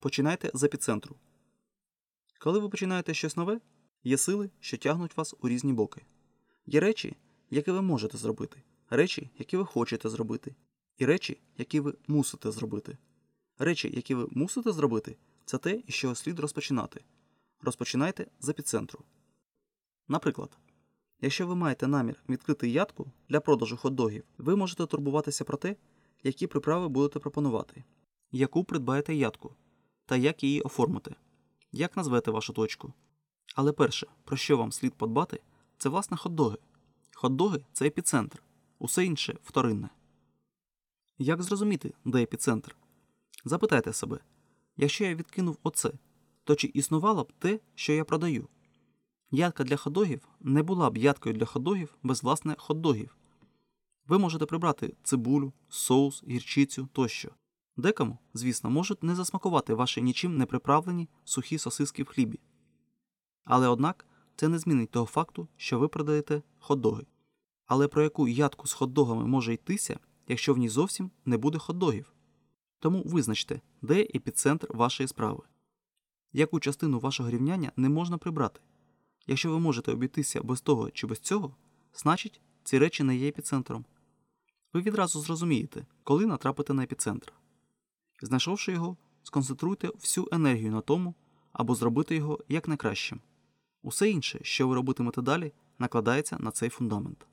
Починайте з епіцентру. Коли ви починаєте щось нове, є сили, що тягнуть вас у різні боки. Є речі, які ви можете зробити, речі, які ви хочете зробити, і речі, які ви мусите зробити. Речі, які ви мусите зробити, це те, із чого слід розпочинати. Розпочинайте з епіцентру. Наприклад, якщо ви маєте намір відкрити ядку для продажу хот-догів, ви можете турбуватися про те, які приправи будете пропонувати, яку придбаєте ядку та як її оформити, як назвете вашу точку. Але перше, про що вам слід подбати, це власне хот-доги. Хот-доги – це епіцентр, усе інше вторинне. Як зрозуміти, де епіцентр? Запитайте себе, якщо я відкинув оце, то чи існувало б те, що я продаю? Ядка для хот-догів не була б ядкою для хот-догів без власне хот-догів. Ви можете прибрати цибулю, соус, гірчицю тощо. Декому, звісно, можуть не засмакувати ваші нічим не приправлені сухі сосиски в хлібі. Але однак це не змінить того факту, що ви продаєте хот-доги. Але про яку ядку з хот-догами може йтися, якщо в ній зовсім не буде хот-догів? Тому визначте, де епіцентр вашої справи. Яку частину вашого рівняння не можна прибрати. Якщо ви можете обійтися без того чи без цього, значить ці речі не є епіцентром. Ви відразу зрозумієте, коли натрапите на епіцентр. Знайшовши його, сконцентруйте всю енергію на тому, або зробити його якнайкращим. Усе інше, що ви робитимете далі, накладається на цей фундамент.